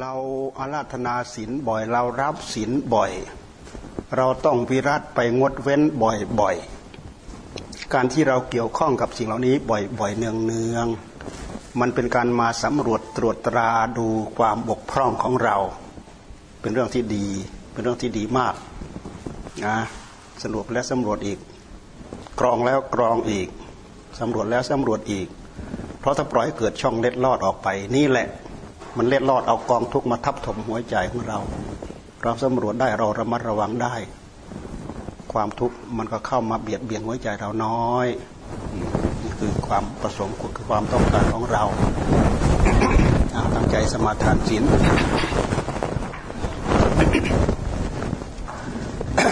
เราอาราธนาศีลบ่อย เรารับศีลบ่อย เราต้องวิรัตไปงดเว้นบ่อยๆ การที่เราเกี่ยวข้องกับสิ่งเหล่านี้บ่อยๆเนืองๆมันเป็นการมาสำรวจตรวจตราดูความบกพร่องของเรา เป็นเรื่องที่ดี เป็นเรื่องที่ดีมากนะสรุปและสำรวจอีก กรองแล้วกรองอีกสำรวจแล้วสำรวจอีก เพราะถ้าปล่อยเกิดช่องเล็ดลอดออกไปนี่แหละ มันเล็ดลอดเอากองทุกมาทับถมหัวใจของเรา เราสำรวจได้เราระมัดระวังได้ ความทุกข์มันก็เข้ามาเบียดเบียนหัวใจเราน้อยนี่คือความประสงค์คือความต้องการของเราตั้งใจสมาทานศีล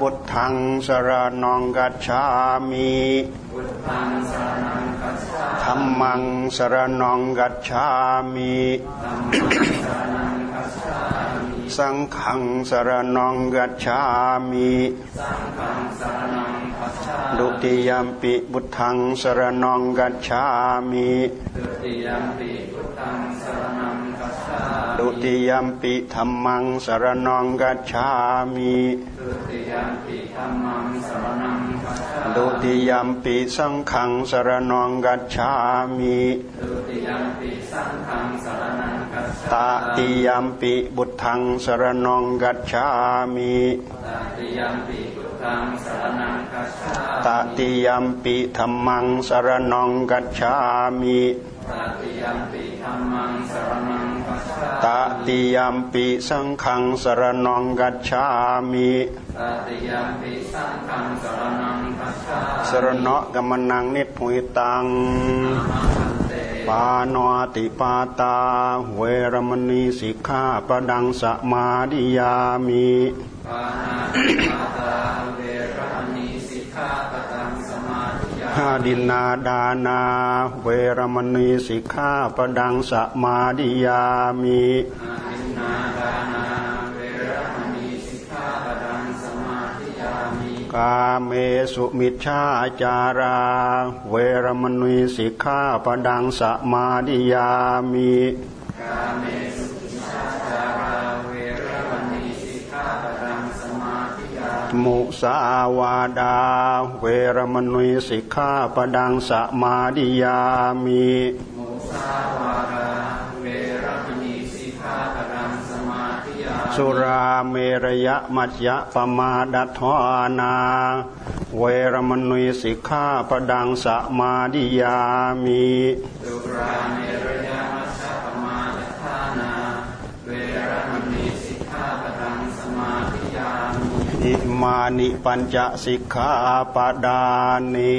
บุตทังสรนองกัจฉามิธรรมังสรนองกัจฉามิสังขังสรนองกัจฉามิดุติยมปิบุตทังสรนองกัจฉามิดุติยมปิามิดุติยมปิธรรมังสรนองกัจฉามิดุติยมปิธรรมังสรนังกัจฉามิดุติยมปิสังขังสรนองกัจฉามิดุติยมปิสังขังสรนังกัจฉามิตติยมปิบุตทังสรนองกัจฉามิตติยมปิบุตทังสรนังกัจฉามิตติยมปิธรรมังสรนองกัจฉามิตติยมปิธรรมังสรนังกัจฉามิ ตติยมปิสังขังสรนองกัจฉามิตติยมปิสังขังสรนังกัจฉามิสรณะกมนังนิพุยตังปานติปาตา เวรมณีสิกขาปดังสมาดิยามิปานาติปาตาเวรมณีสิกขาปดังสมาดิยาดินาดานาเวรมณีสิกขาปดังสมาดิยามิดินาดานา เวรมณีสิกขาปดังสมาดิยามิกาเมสุมิชฌาจารา เวรมณีสิกขาปดังสมาดิยามิกาเมสุมิชฌาจาราเวรมณีสิกขาปดังสมาดิยา มิมุสาวาดา เวรมณีสิกขาปดังสมาดิยามิมุสาวาดาเวรมณีสิกขาปดังสมาดิยามิสุราเมรยะมัจยะปมาดัทวานา เวรมณีสิกขาปดังสมาดิยามิสุราเมรยะ มานิปัญจสิกขาปดานิ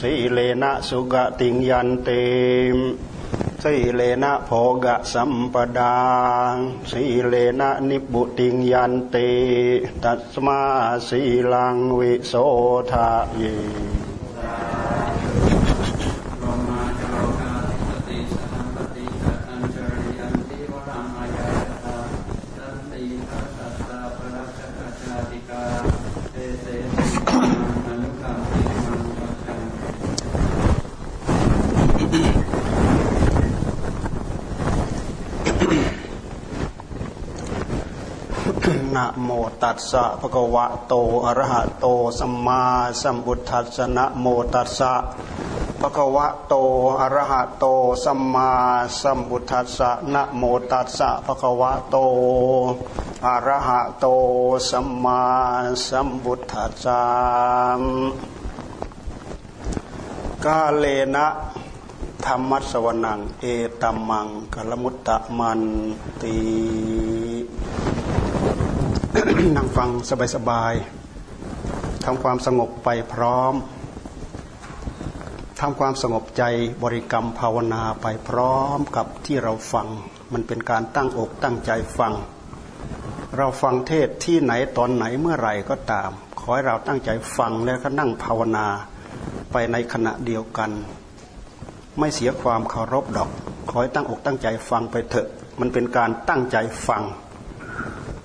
สีเลนะสุกติงยันเตมสีเลนะโภกะสัมปดาสีเลนะนิบุติงยันเต ตัสมาสีลังวิโสทะเยนะโม ตัสสะภะคะวะโตอะระหะโตสัมมาสัมพุทธัสสะนะโมตัสสะภะคะวะโตอะระหะโตสัมมาสัมพุทธัสสะนะโมตัสสะภะคะวะโตอะระหะโตสัมมาสัมพุทธัสสะกาเลนะธรรมัสวนัง เอตัมมังกลมุตตะมันตี นั่งฟังสบายๆทำความสงบไปพร้อมทำความสงบใจบริกรรมภาวนาไปพร้อมกับที่เราฟัง มันเป็นการตั้งอกตั้งใจฟัง เราฟังเทศที่ไหนตอนไหนเมื่อไหร่ก็ตาม ขอให้เราตั้งใจฟังแล้วก็นั่งภาวนาไปในขณะเดียวกัน ไม่เสียความเคารพดอก ขอให้ตั้งอกตั้งใจฟังไปเถอะ มันเป็นการตั้งใจฟัง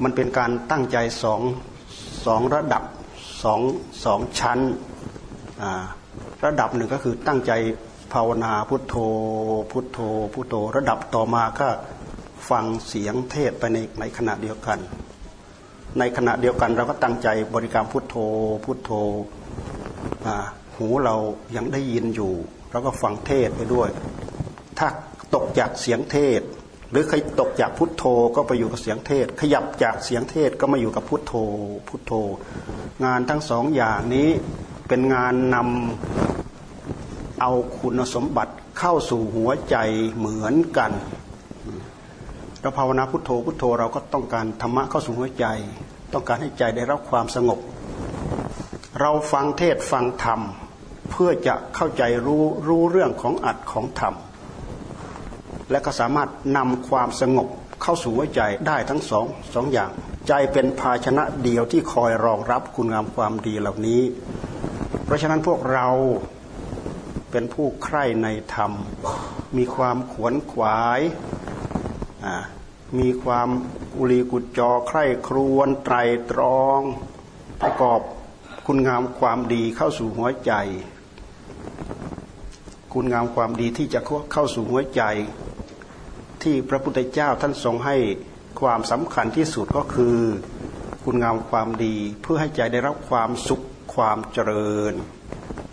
มันเป็นการตั้งใจสองสองระดับสองสองชั้น ระดับหนึ่งก็คือตั้งใจภาวนาพุทโธพุทโธพุทโธ ระดับต่อมาก็ฟังเสียงเทศไปในในขณะเดียวกัน ในขณะเดียวกันเราก็ตั้งใจบริกรรมพุทโธพุทโธหูเรายังได้ยินอยู่เราก็ฟังเทศไปด้วย ถ้าตกจากเสียงเทศ หรือใครตกจากพุทโธก็ไปอยู่กับเสียงเทศ ขยับจากเสียงเทศก็มาอยู่กับพุทโธ พุทโธ งานทั้งสองอย่างนี้เป็นงานนำเอาคุณสมบัติเข้าสู่หัวใจเหมือนกันเราภาวนาพุทโธพุทโธเราก็ต้องการธรรมะเข้าสู่หัวใจ ต้องการให้ใจได้รับความสงบ เราฟังเทศฟังธรรม เพื่อจะเข้าใจรู้รู้เรื่องของอัดของธรรม และก็สามารถนำความสงบเข้าสู่หัวใจได้ทั้งสองสองอย่าง ใจเป็นภาชนะเดียวที่คอยรองรับคุณงามความดีเหล่านี้ เพราะฉะนั้นพวกเราเป็นผู้ใคร่ในธรรม มีความขวนขวายมีความอุลีกุจจอใคร่ครวนไตรตรอง ประกอบคุณงามความดีเข้าสู่หัวใจ คุณงามความดีที่จะเข้าสู่หัวใจ ที่พระพุทธเจ้าท่านทรงให้ความสำคัญที่สุดก็คือคุณงามความดีเพื่อให้ใจได้รับความสุขความเจริญ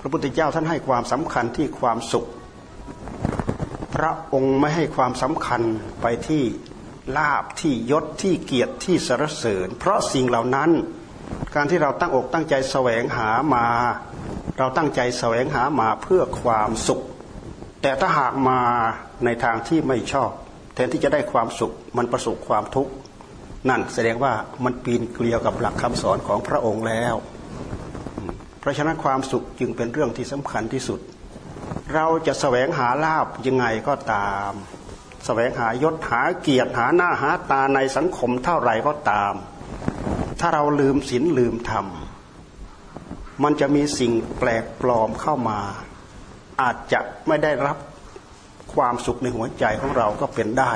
พระพุทธเจ้าท่านให้ความสำคัญที่ความสุข พระองค์ไม่ให้ความสำคัญไปที่ลาบที่ยศที่เกียรติที่สรรเสริญ เพราะสิ่งเหล่านั้น การที่เราตั้งอกตั้งใจแสวงหามา เราตั้งใจแสวงหามาเพื่อความสุข แต่ถ้าหากมาในทางที่ไม่ชอบ แทนที่จะได้ความสุขมันประสบความทุกข์นั่นแสดงว่ามันปีนเกลียวกับหลักคำสอนของพระองค์แล้วพราะฉะนั้นความสุขจึงเป็นเรื่องที่สำคัญที่สุด เราจะแสวงหาลาบยังไงก็ตามแสวงหายศหาเกียรติหาหน้าหาตาในสังคมเท่าไหร่ก็ตาม ถ้าเราลืมศีลลืมธรรมมันจะมีสิ่งแปลกปลอมเข้ามา อาจจะไม่ได้รับ ความสุขในหัวใจของเราก็เป็นได้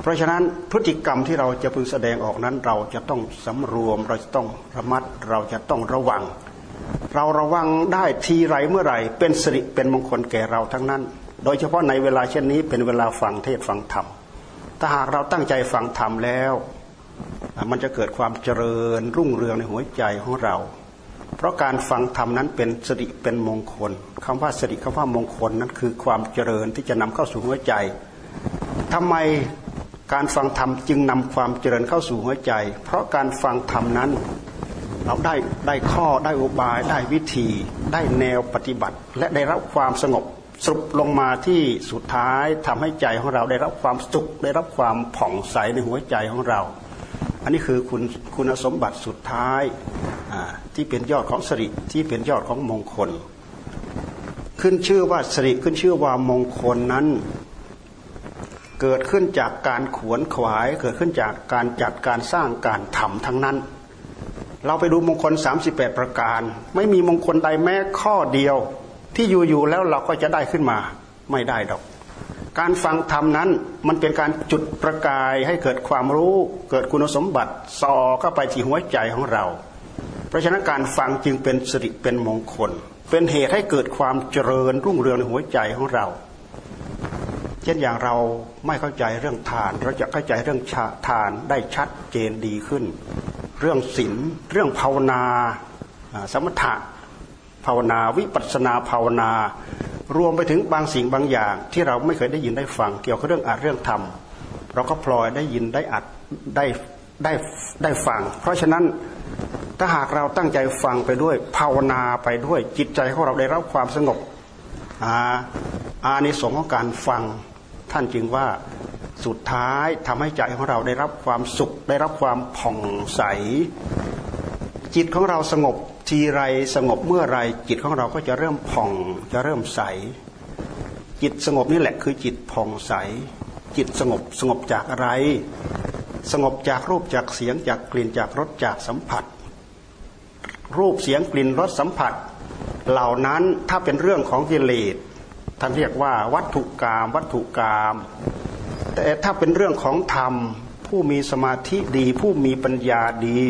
เพราะฉะนั้นพฤติกรรมที่เราจะพึงแสดงออกนั้นเราจะต้องสำรวม เราจะต้องระมัดเราจะต้องระวัง เราระวังได้ทีไรเมื่อไหร่ เป็นสิริเป็นมงคลแก่เราทั้งนั้น โดยเฉพาะในเวลาเช่นนี้เป็นเวลาฟังเทศฟังธรรมถ้าหากเราตั้งใจฟังธรรมแล้ว มันจะเกิดความเจริญรุ่งเรืองในหัวใจของเรา เพราะการฟังธรรมนั้นเป็นสิริเป็นมงคลคำว่าสิริคำว่ามงคลนั้นคือความเจริญที่จะนำเข้าสู่หัวใจทำไมการฟังธรรมจึงนำความเจริญเข้าสู่หัวใจ เพราะการฟังธรรมนั้นเราได้ได้ข้อได้อุบายได้วิธี ได้แนวปฏิบัติ และได้รับความสงบสรุปลงมาที่สุดท้ายทำให้ใจของเราได้รับความสุขได้รับความผ่องใสในหัวใจของเรา อันนี้คือคุณคุณสมบัติสุดท้ายที่เป็นยอดของสริที่เป็นยอดของมงคล ขึ้นชื่อว่าสริขึ้นชื่อว่ามงคลนั้น เกิดขึ้นจากการขวนขวาย เกิดขึ้นจากการจัดการสร้างการทำทั้งนั้น เราไปดูมงคล 38 ประการ ไม่มีมงคลใดแม้ข้อเดียวที่อยู่ๆแล้วเราก็จะได้ขึ้นมาไม่ได้ดอก การฟังธรรมนั้นมันเป็นการจุดประกายให้เกิดความรู้ เกิดคุณสมบัติส่อเข้าไปที่หัวใจของเรา เพราะฉะนั้นการฟังจึงเป็นสิริเป็นมงคล เป็นเหตุให้เกิดความเจริญรุ่งเรืองในหัวใจของเรา เช่นอย่างเราไม่เข้าใจเรื่องทาน เราจะเข้าใจเรื่องทานได้ชัดเจนดีขึ้น เรื่องศีลเรื่องภาวนาสมถะ ภาวนา วิปัสนาภาวนา รวมไปถึงบางสิ่งบางอย่าง ที่เราไม่เคยได้ยินได้ฟัง เกี่ยวกับเรื่องอัดเรื่องธรรมเราก็พลอยได้ยินได้อัดได้ได้ได้ฟัง เพราะฉะนั้นถ้าหากเราตั้งใจฟังไปด้วยภาวนาไปด้วยจิตใจของเราได้รับความสงบอาอานิสงส์ของการฟังท่านจึงว่าสุดท้ายทำให้ใจของเราได้รับความสุข ได้รับความผ่องใส จิตของเราสงบ ทีไรสงบเมื่อไรจิตของเราก็จะเริ่มผ่องจะเริ่มใส จิตสงบนี่แหละคือจิตผ่องใส จิตสงบสงบจากอะไร สงบจากรูปจากเสียงจากกลิ่นจากรสจากสัมผัส รูปเสียงกลิ่นรสสัมผัส เหล่านั้นถ้าเป็นเรื่องของกิเลสท่านเรียกว่าวัตถุกรรมวัตถุกรรมแต่ถ้าเป็นเรื่องของธรรม ผู้มีสมาธิดี ผู้มีปัญญาดี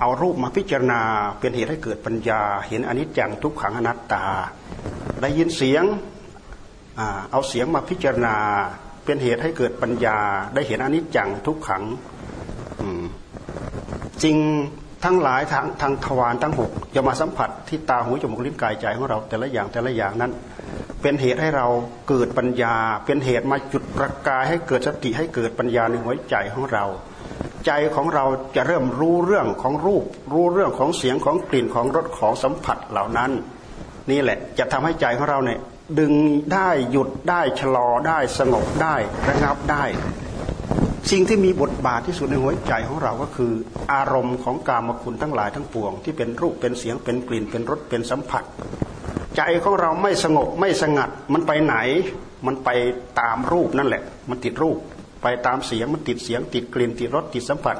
เอารูปมาพิจารณาเป็นเหตุให้เกิดปัญญา เห็นอนิจจังทุกขังอนัตตา ได้ยินเสียงเอาเสียงมาพิจารณาเป็นเหตุให้เกิดปัญญา ได้เห็นอนิจจังทุกขังจริงทั้งหลายทางทางทวารทั้งหกจะมาสัมผัสที่ตาหูจมูกลิ้นกายใจของเราแต่ละอย่างแต่ละอย่างนั้น เป็นเหตุให้เราเกิดปัญญา เป็นเหตุมาจุดประกายให้เกิดสติให้เกิดปัญญาในหัวใจของเรา ใจของเราจะเริ่มรู้เรื่องของรูป รู้เรื่องของเสียงของกลิ่นของรสของสัมผัสเหล่านั้น นี่แหละจะทำให้ใจของเราเนี่ยดึงได้หยุดได้ชะลอได้สงบได้ระงับได้ สิ่งที่มีบทบาทที่สุดในหัวใจของเราก็คือ อารมณ์ของกามคุณทั้งหลายทั้งปวง ที่เป็นรูปเป็นเสียงเป็นกลิ่นเป็นรสเป็นสัมผัส ใจของเราไม่สงบไม่สงัดมันไปไหน มันไปตามรูปนั่นแหละ มันติดรูป ไปตามเสียงมันติดเสียง ติดกลิ่นติดรสติดสัมผัส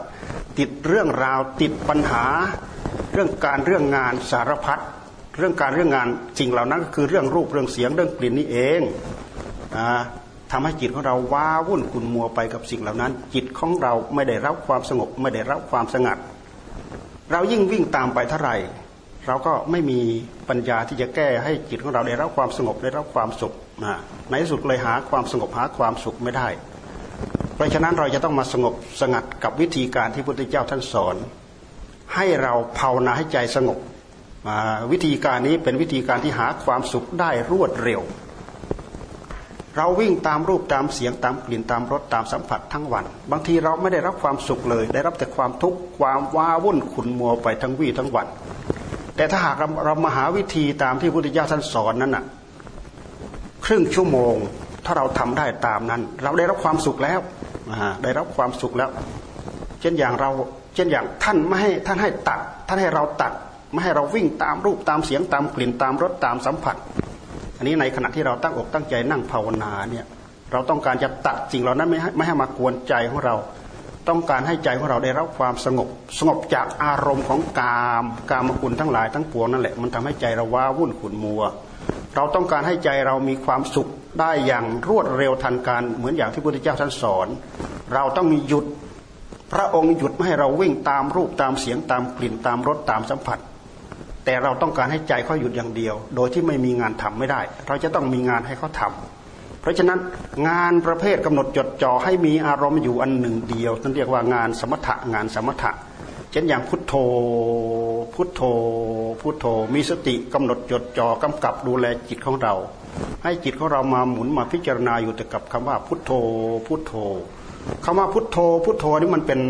ติดเรื่องราวติดปัญหา เรื่องการเรื่องงานสารพัดเรื่องการเรื่องงานจริงเหล่านั้นก็คือเรื่องรูปเรื่องเสียงเรื่องกลิ่นนี่เองทำให้จิตของเราว้าวุ่นขุ่นมัวไปกับสิ่งเหล่านั้น จิตของเราไม่ได้รับความสงบ ไม่ได้รับความสงัด เรายิ่งวิ่งตามไปเท่าไหร่ เราก็ไม่มีปัญญาที่จะแก้ให้จิตของเราได้รับความสงบได้รับความสุขนะในที่สุดเลยหาความสงบหาความสุขไม่ได้ เพราะฉะนั้นเราจะต้องมาสงบสงัดกับวิธีการที่พระพุทธเจ้าท่านสอน ให้เราภาวนาให้ใจสงบวิธีการนี้เป็นวิธีการที่หาความสุขได้รวดเร็ว เราวิ่งตามรูปตามเสียงตามกลิ่นตามรสตามสัมผัสทั้งวัน บางทีเราไม่ได้รับความสุขเลย ได้รับแต่ความทุกข์ความว้าวุ่นขุนมัวไปทั้งวี่ทั้งวัน แต่ถ้าหากเราเรามาหาวิธีตามที่พุทธเจ้าท่านสอนนั้นน่ะครึ่งชั่วโมง ถ้าเราทำได้ตามนั้น เราได้รับความสุขแล้วได้รับความสุขแล้ว เช่นอย่างเราเช่นอย่างท่านไม่ให้ท่านให้ตัดท่านให้เราตัดไม่ให้เราวิ่งตามรูปตามเสียงตามกลิ่นตามรสตามสัมผัส อันนี้ในขณะที่เราตั้งอกตั้งใจนั่งภาวนาเนี่ยเราต้องการจะตัดสิ่งเหล่านั้นไม่ให้ไม่ให้มากวนใจของเรา ต้องการให้ใจของเราได้รับความสงบ สงบจากอารมณ์ของกามกามคุณทั้งหลายทั้งปวงนั่นแหละมันทำให้ใจเราว้าวุ่นขุ่นมัว เราต้องการให้ใจเรามีความสุข ได้อย่างรวดเร็วทันการเหมือนอย่างที่พระพุทธเจ้าท่านสอน เราต้องมีหยุดพระองค์หยุดไม่ให้เราวิ่งตามรูปตามเสียงตามกลิ่นตามรสตามสัมผัส แต่เราต้องการให้ใจเขาหยุดอย่างเดียว โดยที่ไม่มีงานทำไม่ได้ เราจะต้องมีงานให้เขาทาเพราะฉะนั้นงานประเภทกำหนดจดจ่อให้มีอารมณ์อยู่อันหนึ่งเดียวนั่นเรียกว่างานสมถะงานสมถะ เช่นอย่างพุทโธ พุทโธ พุทโธ มีสติกำหนดจดจ่อกำกับดูแลจิตของเรา ให้จิตของเรามาหมุนมาพิจารณาอยู่แต่กับคำว่าพุทโธ พุทโธคำว่าพุทโธ พุทโธนี่มันเป็น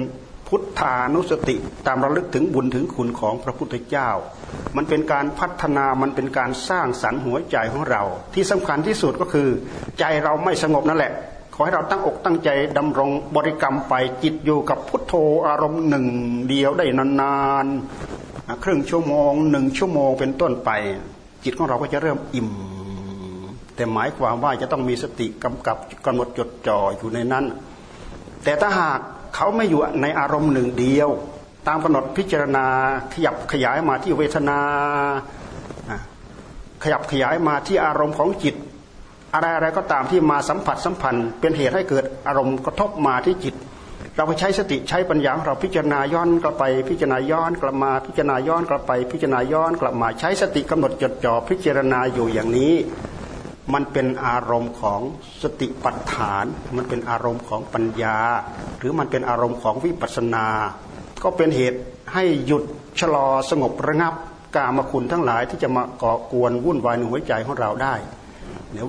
พุทธานุสติตามระลึกถึงบุญถึงคุณของพระพุทธเจ้า มันเป็นการพัฒนามันเป็นการสร้างสรรค์หัวใจของเรา ที่สำคัญที่สุดก็คือ ใจเราไม่สงบนั่นแหละ ขอให้เราตั้งอกตั้งใจดำรงบริกรรมไปจิตอยู่กับพุทโธอารมณ์หนึ่งเดียวได้นานๆครึ่งชั่วโมงหนึ่งชั่วโมงเป็นต้นไป จิตของเราก็จะเริ่มอิ่ม แต่หมายความว่าจะต้องมีสติกำกับกำหนดจดจ่ออยู่ในนั้น แต่ถ้าหากเขาไม่อยู่ในอารมณ์หนึ่งเดียว ตามกำหนดพิจารณาขยับขยายมาที่เวทนาขยับขยายมาที่อารมณ์ของจิต อะไรอะไรก็ตามที่มาสัมผัสสัมพันธ์ เป็นเหตุให้เกิดอารมณ์กระทบมาที่จิต เราไปใช้สติใช้ปัญญาเราพิจารณาย้อนกลับไปพิจารณาย้อนกลับมาพิจารณาย้อนกลับไป พิจารณาย้อนกลับมาใช้สติกำหนดจดจ่อพิจารณาอยู่อย่างนี้ มันเป็นอารมณ์ของสติปัฏฐาน มันเป็นอารมณ์ของปัญญา หรือมันเป็นอารมณ์ของวิปัสสนา ก็เป็นเหตุให้หยุดชะลอสงบระงับกามคุณทั้งหลายที่จะมาก่อกวนวุ่นวายในหัวใจของเราได้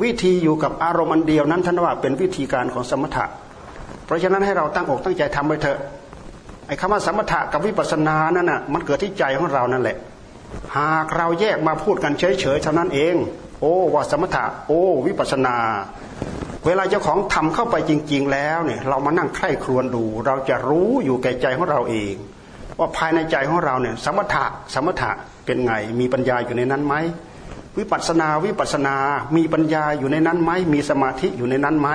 วิธีอยู่กับอารมณ์อันเดียวนั้นท่านว่าเป็นวิธีการของสมถะ เพราะฉะนั้นให้เราตั้งอกตั้งใจทำไปเถอะไอ้คำว่าสมถะกับวิปัสสนานั่นน่ะมันเกิดที่ใจของเรานั่นแหละ หากเราแยกมาพูดกันเฉยๆเท่านั้นเอง โอ้ว่าสมถะ โอ้วิปัสสนา เวลาเจ้าของทำเข้าไปจริง ๆ แล้วเนี่ยเรามานั่งไข้ครวนดู เราจะรู้อยู่แก่ใจของเราเอง ว่าภายในใจของเราเนี่ยสมถะสมถะเป็นไงมีปัญญาอยู่ในนั้นไหม วิปัสนาวิปัสนา มีปัญญาอยู่ในนั้นไหมมีสมาธิอยู่ในนั้นไหม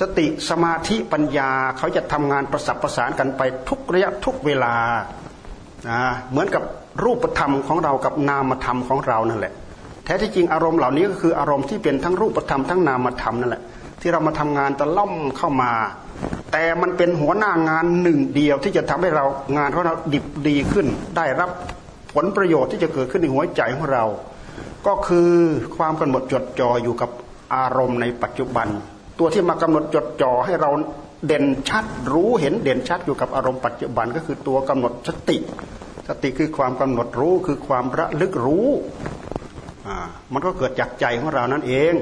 สติสมาธิปัญญาเขาจะทำงานประสับประสานกันไปทุกระยะทุกเวลาเหมือนกับรูปธรรมของเรากับนามธรรมของเรานั่นแหละ แท้ที่จริงอารมณ์เหล่านี้ก็คืออารมณ์ที่เป็นทั้งรูปธรรมทั้งนามธรรมนั่นแหละ ที่เรามาทำงานตะล่อมเข้ามา แต่มันเป็นหัวหน้างานหนึ่งเดียวที่จะทำให้เรางานของเราดิบดีขึ้น ได้รับผลประโยชน์ที่จะเกิดขึ้นในหัวใจของเรา ก็คือความกำหนดจดจ่ออยู่กับอารมณ์ในปัจจุบัน ตัวที่มากำหนดจดจ่อให้เราเด่นชัดรู้เห็นเด่นชัดอยู่กับอารมณ์ปัจจุบันก็คือตัวกำหนดสติ สติคือความกำหนดรู้คือความระลึกรู้มันก็เกิดจากใจของเรานั่นเอง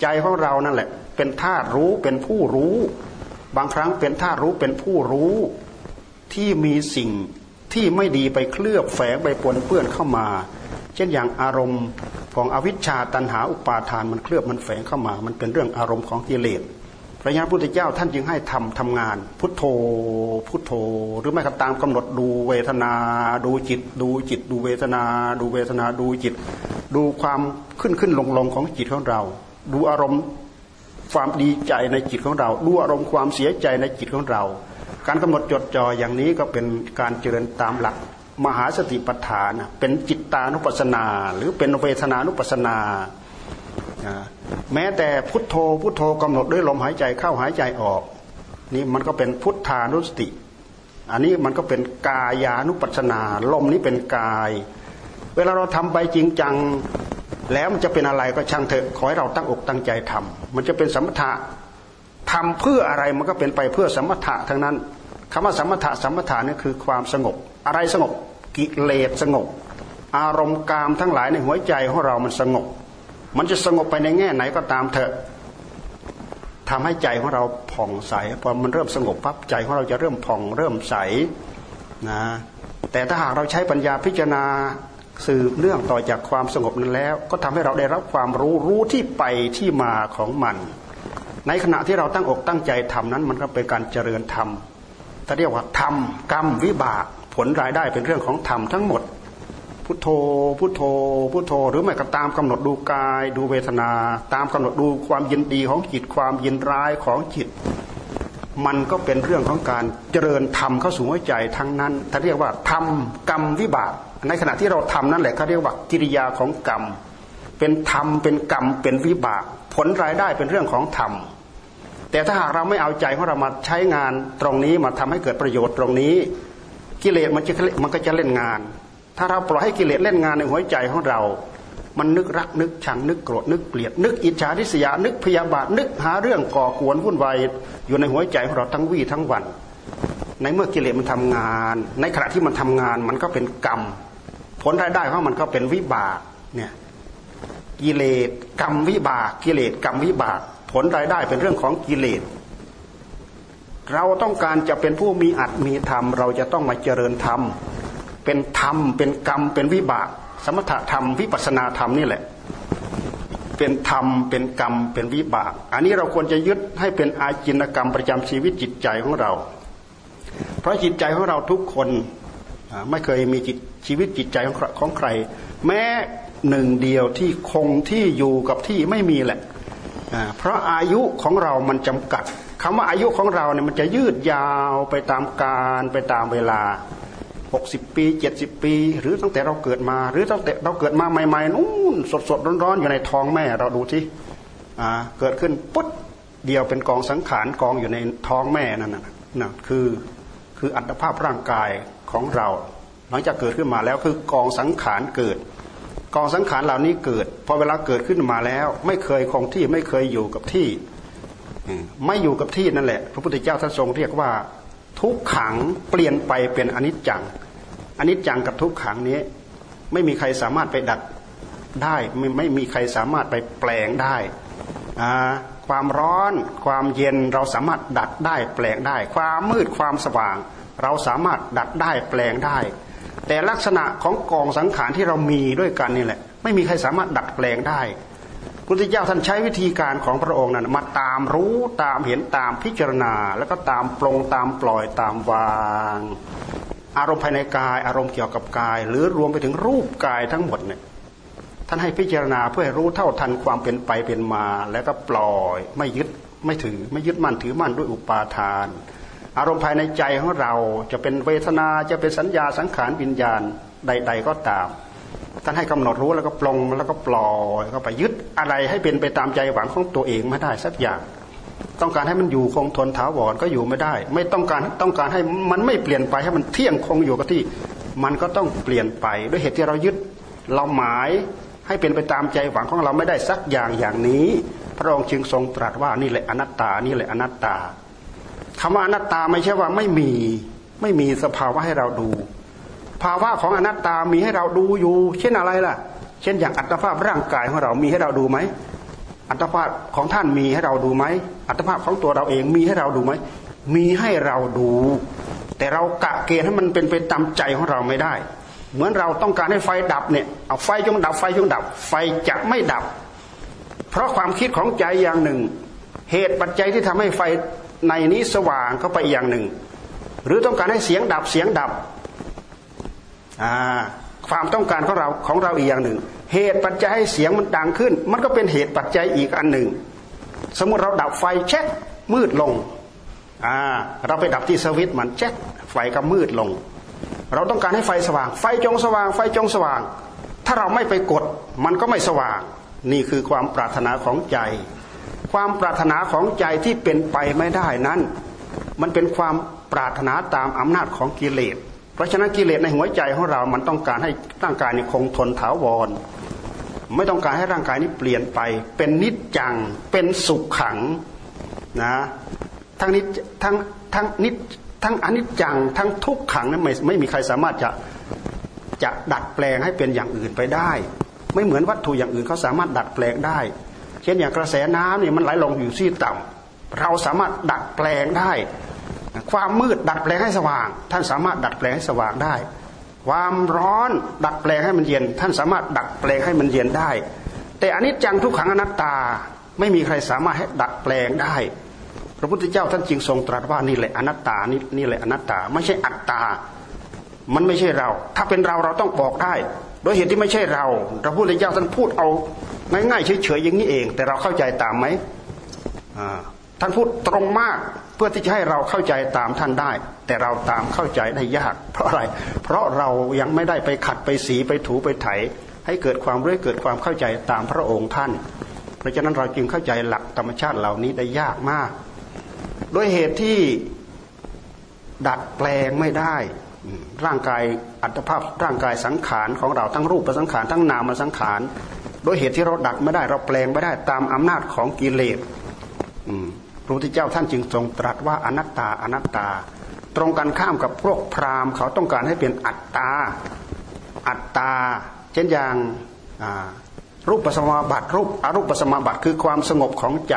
ใจของเรานั่นแหละ เป็นธาตุรู้เป็นผู้รู้ บางครั้งเป็นธาตุรู้เป็นผู้รู้ ที่มีสิ่งที่ไม่ดีไปเคลือบแฝงไปปนเปื้อนเข้ามา เช่นอย่างอารมณ์ของอวิชชาตันหาอุปาทานมันเคลือบมันแฝงเข้ามา มันเป็นเรื่องอารมณ์ของกิเลสพระยาพุทธเจ้าท่านจึงให้ทำทำงาน พุทโธพุทโธ หรือไม่ก็ตามกำหนดดูเวทนา ดูจิต ดูจิต ดูเวทนา ดูเวทนาดูจิต ดูความขึ้นขึ้นลงลงของจิตของเรา ดูอารมณ์ความดีใจในจิตของเรา ดูอารมณ์ความเสียใจในจิตของเรา การกำหนดจดจ่ออย่างนี้ก็เป็นการเจริญตามหลัก มหาสติปัฏฐานเป็นจิตตานุปัสสนา หรือเป็นเวทนานุปัสสนา แม้แต่พุทโธพุทโธกำหนดด้วยลมหายใจเข้าหายใจออก นี่มันก็เป็นพุทธานุสติ อันนี้มันก็เป็นกายานุปัสสนา ลมนี้เป็นกาย เวลาเราทำไปจริงจัง แล้วมันจะเป็นอะไรก็ช่างเถอะขอให้เราตั้งอกตั้งใจทำมันจะเป็นสมถะทำเพื่ออะไรมันก็เป็นไปเพื่อสมถะทั้งนั้นคำว่าสมถะสมถะนี่คือความสงบอะไรสงบ กิเลสสงบ อารมณ์กามทั้งหลายในหัวใจของเรามันสงบ มันจะสงบไปในแง่ไหนก็ตามเถอะทำให้ใจของเราผ่องใสพอมันเริ่มสงบปั๊บใจของเราจะเริ่มผ่องเริ่มใสนะแต่ถ้าหากเราใช้ปัญญาพิจารณาสืบเนื่องต่อจากความสงบนั้นแล้ว ก็ทำให้เราได้รับความรู้รู้ที่ไปที่มาของมัน ในขณะที่เราตั้งอกตั้งใจทำนั้น มันก็เป็นการเจริญธรรมถ้าเรียกว่าธรรมกรรมวิบาก ผลรายได้เป็นเรื่องของธรรมทั้งหมด พุทโธ พุทโธ พุทโธ หรือไม่ก็ตามกำหนดดูกาย ดูเวทนา ตามกำหนดดูความยินดีของจิตความยินร้ายของจิต มันก็เป็นเรื่องของการเจริญธรรมเข้าสู่หัวใจทั้งนั้นถ้านเรียกว่าธรรมกรรมวิบาก ในขณะที่เราทำนั่นแหละเขาเรียกว่ากิริยาของกรรม เป็นธรรมเป็นกรรมเป็นวิบาก ผลรายได้เป็นเรื่องของธรรมแต่ถ้าหากเราไม่เอาใจของเรามาใช้งานตรงนี้มาทำให้เกิดประโยชน์ตรงนี้ กิเลสมันจะมันก็จะเล่นงาน ถ้าเราปล่อยให้กิเลสเล่นงานในหัวใจของเรา มันนึกรักนึกชังนึกโกรธนึกเกลียด นึกอิจฉาทิษยา นึกพยาบาทนึกหาเรื่องก่อกวนวุ่นวายอยู่ในหัวใจของเราทั้งวี่ทั้งวัน ในเมื่อกิเลสมันทำงาน ในขณะที่มันทำงานมันก็เป็นกรรม ผลรายได้ของมันก็เป็นวิบากเนี่ยกิเลสกรรมวิบาก กิเลสกรรมวิบาก ผลรายได้เป็นเรื่องของกิเลส เราต้องการจะเป็นผู้มีอัตมีธรรม เราจะต้องมาเจริญธรรม เป็นธรรม เป็นกรรม เป็นวิบาก สมถะธรรม วิปัสนาธรรมนี่แหละ เป็นธรรม เป็นกรรม เป็นวิบาก อันนี้เราควรจะยึดให้เป็นอาจินกรรมประจำชีวิตจิตใจของเรา เพราะจิตใจของเราทุกคนไม่เคยมีจิตชีวิตจิตใจของใคร แม้หนึ่งเดียวที่คงที่อยู่กับที่ไม่มีแหละ เพราะอายุของเรามันจำกัด คำว่าอายุของเราเนี่ยมันจะยืดยาวไปตามการไปตามเวลา 60 ปี 70 ปี หรือตั้งแต่เราเกิดมา หรือตั้งแต่เราเกิดมาใหม่ๆนู่นสดๆร้อนๆอยู่ในท้องแม่เราดูที่เกิดขึ้นปุ๊บเดียวเป็นกองสังขารกองอยู่ในท้องแม่นั่นนะคือคืออัตภาพร่างกายของเรา หลังจากเกิดขึ้นมาแล้วคือกองสังขารเกิด กองสังขารเหล่านี้เกิดพอเวลาเกิดขึ้นมาแล้ว ไม่เคยคงที่ไม่เคยอยู่กับที่ ไม่อยู่กับที่นั่นแหละ พระพุทธเจ้าท่านทรงเรียกว่า ทุกขังเปลี่ยนไปเป็นอนิจจังอนิจจังกับทุกขังนี้ ไม่มีใครสามารถไปดัดได้ไม่ไม่มีใครสามารถไปแปลงได้ ความร้อนความเย็นเราสามารถดัดได้แปลงได้ ความมืดความสว่าง เราสามารถดัดได้แปลงได้ แต่ลักษณะของกองสังขารที่เรามีด้วยกันนี่แหละ ไม่มีใครสามารถดัดแปลงได้ พุทธเจ้าท่านใช้วิธีการของพระองค์นั้นมาตามรู้ตามเห็นตามพิจารณา แล้วก็ตามปรงตามปล่อยตามวาง อารมณ์ภายในกาย อารมณ์เกี่ยวกับกาย หรือรวมไปถึงรูปกายทั้งหมดเนี่ยท่านให้พิจารณาเพื่อให้รู้เท่าทันความเป็นไปเป็นมา แล้วก็ปล่อยไม่ยึดไม่ถือไม่ยึดมั่นถือมั่นด้วยอุปาทาน อารมณ์ภายในใจของเราจะเป็นเวทนาจะเป็นสัญญาสังขารวิญญาณใด ๆ ก็ตาม ท่านให้กำหนดรู้แล้วก็ปลงแล้วก็ปล่อยก็ไปยึดอะไรให้เป็นไปตามใจหวังของตัวเองไม่ได้สักอย่าง ต้องการให้มันอยู่คงทนถาวรก็อยู่ไม่ได้ ไม่ต้องการต้องการให้มันไม่เปลี่ยนไปให้มันเที่ยงคงอยู่กับที่ มันก็ต้องเปลี่ยนไปด้วยเหตุที่เรายึดเราหมายให้เป็นไปตามใจหวังของเราไม่ได้สักอย่างอย่างนี้ พระองค์จึงทรงตรัสว่านี่แหละอนัตตานี่แหละอนัตตาคำว่าอนัตตาไม่ใช่ว่าไม่มีไม่มีสภาวะให้เราดู ภาวะของอนัตตามีให้เราดูอยู่ เช่นอะไรล่ะ เช่นอย่างอัตภาพร่างกายของเรามีให้เราดูไหมอัตภาพของท่านมีให้เราดูไหมอัตภาพของตัวเราเองมีให้เราดูไหมมีให้เราดู แต่เรากะเกณฑ์ให้มันเป็นไปตามใจของเราไม่ได้ เหมือนเราต้องการให้ไฟดับเนี่ยเอาไฟจงดับไฟจงดับ ไฟจะไม่ดับ เพราะความคิดของใจอย่างหนึ่ง เหตุปัจจัยที่ทำให้ไฟในนี้สว่างเข้าไปอย่างหนึ่ง หรือต้องการให้เสียงดับเสียงดับ ความต้องการของเราของเราอีกอย่างหนึ่ง เหตุปัจจัยให้เสียงมันดังขึ้น มันก็เป็นเหตุปัจจัยอีกอันหนึ่ง สมมติเราดับไฟแช็คมืดลงเราไปดับที่สวิตมันแช็คไฟก็มืดลง เราต้องการให้ไฟสว่าง ไฟจงสว่าง ไฟจงสว่าง ถ้าเราไม่ไปกดมันก็ไม่สว่าง นี่คือความปรารถนาของใจ ความปรารถนาของใจที่เป็นไปไม่ได้นั้น มันเป็นความปรารถนาตามอำนาจของกิเลส เพราะฉะนั้นกิเลสในหัวใจของเรา มันต้องการให้ร่างกายนี้คงทนถาวร ไม่ต้องการให้ร่างกายนี้เปลี่ยนไป เป็นนิจจัง เป็นสุขขังนะทั้งนิจทั้งทั้งนิจทั้งอนิจจัง ทั้งทุกขังนั้นไม่ไม่มีใครสามารถจะจะดัดแปลงให้เป็นอย่างอื่นไปได้ ไม่เหมือนวัตถุอย่างอื่นเขาสามารถดัดแปลงได้ เช่นอย่างกระแสน้ำนี่มันไหลลงอยู่ที่ต่ำเราสามารถดัดแปลงได้ ความมืดดัดแปลงให้สว่าง ท่านสามารถดัดแปลงให้สว่างได้ ความร้อนดัดแปลงให้มันเย็น ท่านสามารถดัดแปลงให้มันเย็นได้ แต่อนิจจังทุกขังอนัตตาไม่มีใครสามารถให้ดัดแปลงได้ พระพุทธเจ้าท่านจึงทรงตรัสว่านี่แหละอนัตตานี่นี่แหละอนัตตา ไม่ใช่อัตตา มันไม่ใช่เรา ถ้าเป็นเราเราต้องบอกได้ โดยเหตุที่ไม่ใช่เรา พระพุทธเจ้าท่านพูดเอาง่ายๆเฉยๆอย่างนี้เอง แต่เราเข้าใจตามไหมท่านพูดตรงมาก เพื่อที่จะให้เราเข้าใจตามท่านได้ แต่เราตามเข้าใจได้ยาก เพราะอะไร เพราะเรายังไม่ได้ไปขัดไปสีไปถูไปไถ ให้เกิดความรู้เกิดความเข้าใจตามพระองค์ท่าน เพราะฉะนั้นเราจึงเข้าใจหลักธรรมชาติเหล่านี้ได้ยากมากโดยเหตุที่ดัดแปลงไม่ได้ ร่างกายอัตภาพร่างกายสังขารของเราทั้งรูปประสังขารทั้งนามสังขารโดยเหตุที่เราดัดไม่ได้ เราแปลงไม่ได้ตามอำนาจของกิเลส พระพุทธเจ้าท่านจึงทรงตรัสว่าอนัตตาอนัตตา ตรงกันข้ามกับพวกพราหมณ์ เขาต้องการให้เป็นอัตตาอัตตา เช่นอย่างรูปปัสมาบัติรูปอรูปปัสมาบัติคือความสงบของใจ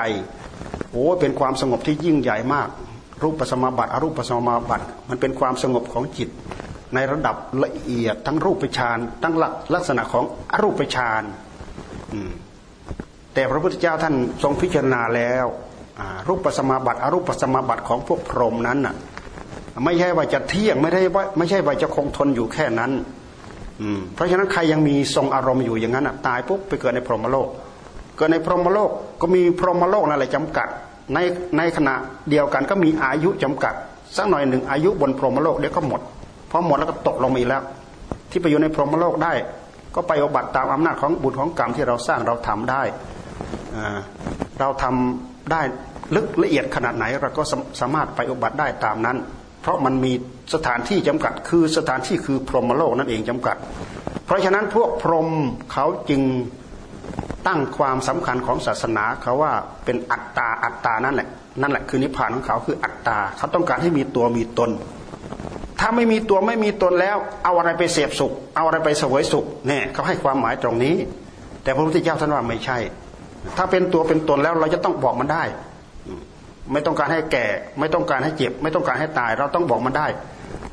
โอ้เป็นความสงบที่ยิ่งใหญ่มาก รูปปัสมาบัติอรูปปัสมาบัติมันเป็นความสงบของจิต ในระดับละเอียดทั้งรูปฌานทั้งหลักลักษณะของอรูปฌานแต่พระพุทธเจ้าท่านทรงพิจารณาแล้ว รูปปัสมาบัติอรูปปัสมาบัติของพวกพรหมนั้นน่ะไม่ใช่ว่าจะเที่ยงไม่ได้ว่าไม่ใช่ว่าจะคงทนอยู่แค่นั้นเพราะฉะนั้นใครยังมีทรงอารมณ์อยู่อย่างนั้นตายปุ๊บไปเกิดในพรหมโลก เก็ในพรหมโลกก็มีพรหมโลกนั่นแหละจำกัด ในในขณะเดียวกันก็มีอายุจำกัด สักหน่อยหนึ่งอายุบนพรหมโลกเดี๋ยวก็หมดพอหมดแล้วก็ตกลงมาอีกแล้ว ที่ไปอยู่ในพรหมโลกได้ ก็ไปอบัติตามอำนาจของบุญของกรรมที่เราสร้างเราทำได้เราทำได้ ลึกละเอียดขนาดไหนเราก็สามารถไปอุบัติได้ตามนั้น เพราะมันมีสถานที่จำกัด คือสถานที่คือพรหมโลกนั่นเองจำกัด เพราะฉะนั้นพวกพรหมเขาจึงตั้งความสำคัญของศาสนาเขาว่าเป็นอัตตาอัตตานั่นแหละนั่นแหละคือนิพพานของเขาคืออัตตาเขาต้องการให้มีตัวมีตน ถ้าไม่มีตัวไม่มีตนแล้ว เอาอะไรไปเสพสุข เอาอะไรไปเสวยสุขเนี่ยเขาให้ความหมายตรงนี้ แต่พระพุทธเจ้าท่านว่าไม่ใช่ ถ้าเป็นตัวเป็นตนแล้วเราจะต้องบอกมันได้ ไม่ต้องการให้แก่ ไม่ต้องการให้เจ็บ ไม่ต้องการให้ตาย เราต้องบอกมันได้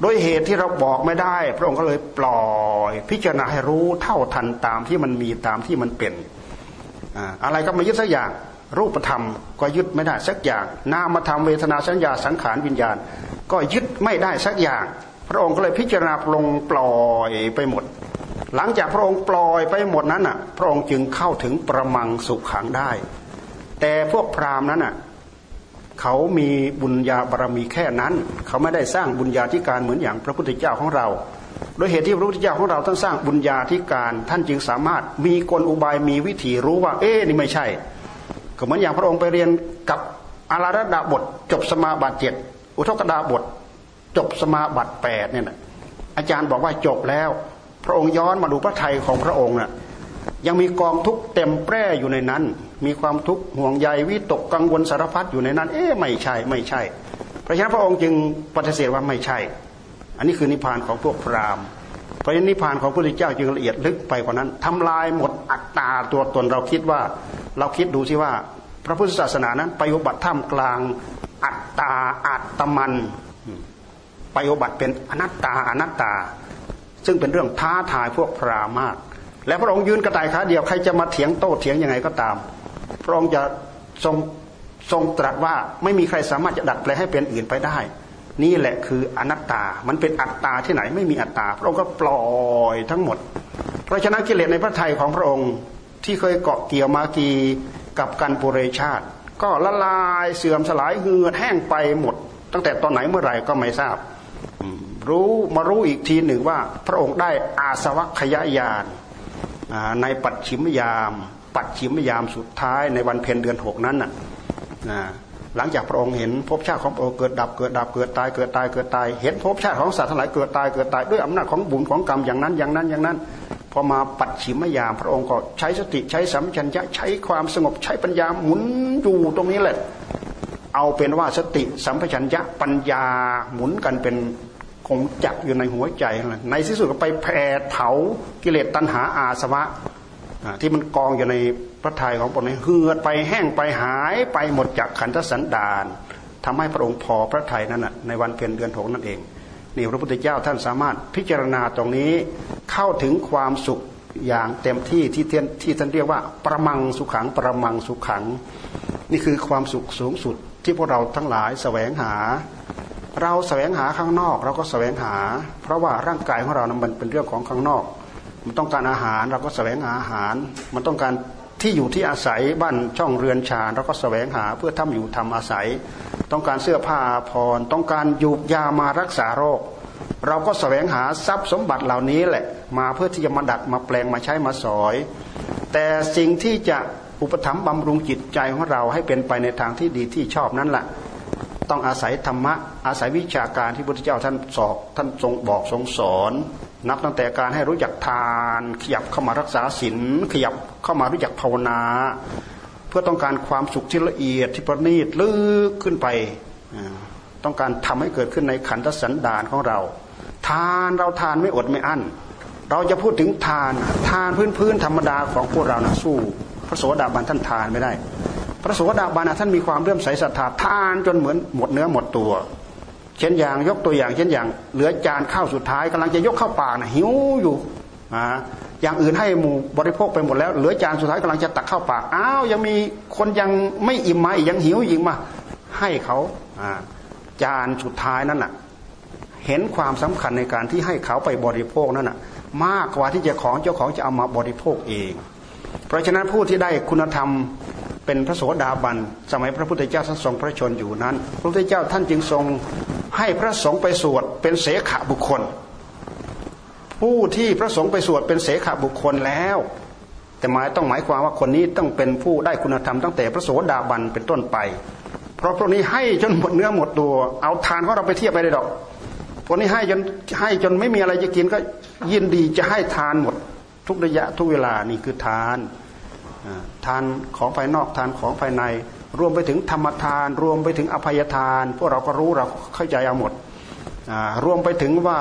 โดยเหตุที่เราบอกไม่ได้ พระองค์ก็เลยปล่อยพิจารณาให้รู้เท่าทันตามที่มันมีตามที่มันเป็นอะไรก็ไม่ยึดสักอย่างรูปธรรมก็ยึดไม่ได้สักอย่าง นามธรรมเวทนาสัญญาสังขารวิญญาณ ก็ยึดไม่ได้สักอย่าง พระองค์ก็เลยพิจารณาลงปล่อยไปหมด หลังจากพระองค์ปล่อยไปหมดนั้นน่ะ พระองค์จึงเข้าถึงประมังสุขขังได้ แต่พวกพราหมณ์นั้นน่ะ เขามีบุญญาบารมีแค่นั้น เขาไม่ได้สร้างบุญญาธิการเหมือนอย่างพระพุทธเจ้าของเราโดยเหตุที่พระพุทธเจ้าของเราท่านสร้างบุญญาธิการ ท่านจึงสามารถมีกลอุบายมีวิธีรู้ว่า เอ๊นี่ไม่ใช่ ก็เหมือนอย่างพระองค์ไปเรียนกับอาราดาบท จบสมาบัติเจ็ดอุทกดาบท จบสมาบัติแปดเนี่ยนะอาจารย์บอกว่าจบแล้ว พระองค์ย้อนมาดูพระไทยของพระองค์น่ะยังมีกองทุกเต็มแปร่อยู่ในนั้น มีความทุกข์ห่วงใยวิตกกังวลสารพัดอยู่ในนั้น เอ๊ะไม่ใช่ไม่ใช่เพราะฉะนั้นพระองค์จึงปฏิเสธว่าไม่ใช่ อันนี้คือนิพพานของพวกพราหมณ์เพราะฉะนั้นนิพพานของพระพุทธเจ้าจึงละเอียดลึกไปกว่านั้นทำลายหมดอัตตาตัวตนเราคิดว่า เราคิดดูสิว่า พระพุทธศาสนานั้นไปอุบัติท่ามกลางอัตตาอัตมันไปอุบัติเป็นอนัตตาอนัตตา ซึ่งเป็นเรื่องท้าทายพวกพราหมณ์มากและพระองค์ยืนกระต่ายขาเดียวใครจะมาเถียงโต้เถียงยังไงก็ตาม พระองค์จะทรงทรงตรัสว่าไม่มีใครสามารถจะดัดแปลงให้เป็นอื่นไปได้ นี่แหละคืออนัตตา มันเป็นอัตตาที่ไหนไม่มีอัตตา พระองค์ก็ปล่อยทั้งหมด เพราะฉะนั้นกิเลสในพระทัยของพระองค์ที่เคยเกาะเกี่ยวมากีกับกันปุเรชาติ ก็ละลายเสื่อมสลายเหือดแห้งไปหมด ตั้งแต่ตอนไหนเมื่อไหร่ก็ไม่ทราบ รู้มารู้อีกทีหนึ่งว่า พระองค์ได้อาสวัคยายานในปัจฉิมยาม ปัจฉิมยามสุดท้ายในวันเพ็ญเดือนหกนั้นน่ะหลังจากพระองค์เห็นภพชาติของพระองค์เกิดดับเกิดดับเกิดตายเกิดตายเกิดตายเห็นภพชาติของสัตว์ทั้งหลายเกิดตายเกิดตายด้วยอำนาจของบุญของกรรมอย่างนั้นอย่างนั้นอย่างนั้นพอมาปัจฉิมยามพระองค์ก็ใช้สติใช้สัมชัญญะใช้ความสงบใช้ปัญญาหมุนอยู่ตรงนี้แหละ เอาเป็นว่าสติสัมปชัญญะปัญญาหมุนกันเป็นคงจักอยู่ในหัวใจ ในที่สุดก็ไปแผดเผากิเลสตัณหาอาสวะ ที่มันกองอยู่ในพระทัยของพระองค์เหือดไปแห้งไปหายไปหมดจากขันธสันดานทำให้พระองค์พอพระทัยนั้นในวันเพ็ญเดือนหกนั่นเองนี่พระพุทธเจ้าท่านสามารถพิจารณาตรงนี้เข้าถึงความสุขอย่างเต็มที่ที่ที่ท่านเรียกว่า ประมังสุขังประมังสุขัง นี่คือความสุขสูงสุดที่พวกเราทั้งหลายแสวงหา เราแสวงหาข้างนอกเราก็แสวงหา เพราะว่าร่างกายของเรานะมันเป็นเรื่องของข้างนอก มันต้องการอาหารเราก็แสวงหาอาหาร มันต้องการที่อยู่ที่อาศัยบ้านช่องเรือนชานเราก็แสวงหาเพื่อทำอยู่ทำอาศัย ต้องการเสื้อผ้าพรต้องการยูกยามารักษาโรค เราก็แสวงหาทรัพย์สมบัติเหล่านี้แหละ มาเพื่อที่จะมาดัดมาแปลงมาใช้มาสอย แต่สิ่งที่จะอุปถัมภ์บำรุงจิตใจของเราให้เป็นไปในทางที่ดีที่ชอบนั้นแหละต้องอาศัยธรรมะอาศัยวิชาการที่พระพุทธเจ้าท่านสอบท่านทรงบอกทรงสอน นับตั้งแต่การให้รู้จักทาน ขยับเข้ามารักษาศีลขยับเข้ามารู้จักภาวนา เพื่อต้องการความสุขที่ละเอียดที่ประณีตลึกขึ้นไป ต้องการทำให้เกิดขึ้นในขันธสันดานของเรา ทานเราทานไม่อดไม่อั้น เราจะพูดถึงทานทานพื้นพื้นธรรมดาของพวกเรานะสู้ พระโสดาบันท่านทานไม่ได้ พระโสดาบันท่านมีความเลื่อมใสศรัทธาทานจนเหมือนหมดเนื้อหมดตัว เช่นอย่างยกตัวอย่างเช่นอย่าง เหลือจานข้าวสุดท้ายกำลังจะยกเข้าปากนะหิวอยู่อ่าอย่างอื่นให้หมู่บริโภคไปหมดแล้วเหลือจานสุดท้ายกำลังจะตักเข้าปากอ้าวยังมีคนยังไม่อิ่มมาอีกยังหิวอีกมาให้เขาอ่าจานสุดท้ายนั่นน่ะเห็นความสำคัญในการที่ให้เขาไปบริโภคนั่นน่ะมากกว่าที่จะของเจ้าของจะเอามาบริโภคเอง เพราะฉะนั้นผู้ที่ได้คุณธรรม เป็นพระโสดาบันสมัยพระพุทธเจ้าท่านทรงพระชนอยู่นั้น พระพุทธเจ้าท่านจึงทรงให้พระสงฆ์ไปสวดเป็นเสขบุคคล ผู้ที่พระสงฆ์ไปสวดเป็นเสขบุคคลแล้ว แต่หมายต้องหมายความว่าคนนี้ต้องเป็นผู้ได้คุณธรรมตั้งแต่พระโสดาบันเป็นต้นไป เพราะพวกนี้ให้จนหมดเนื้อหมดตัว เอาทานของเราไปเทียบไปเลยดอกพวกนี้ให้จนให้จนไม่มีอะไรจะกินก็ยินดีจะให้ทานหมดทุกระยะทุกเวลานี่คือทาน ทานของภายนอกทานของภายใน รวมไปถึงธรรมทาน รวมไปถึงอภัยทาน พวกเราก็รู้เราเข้าใจเอาหมดรวมไปถึงว่า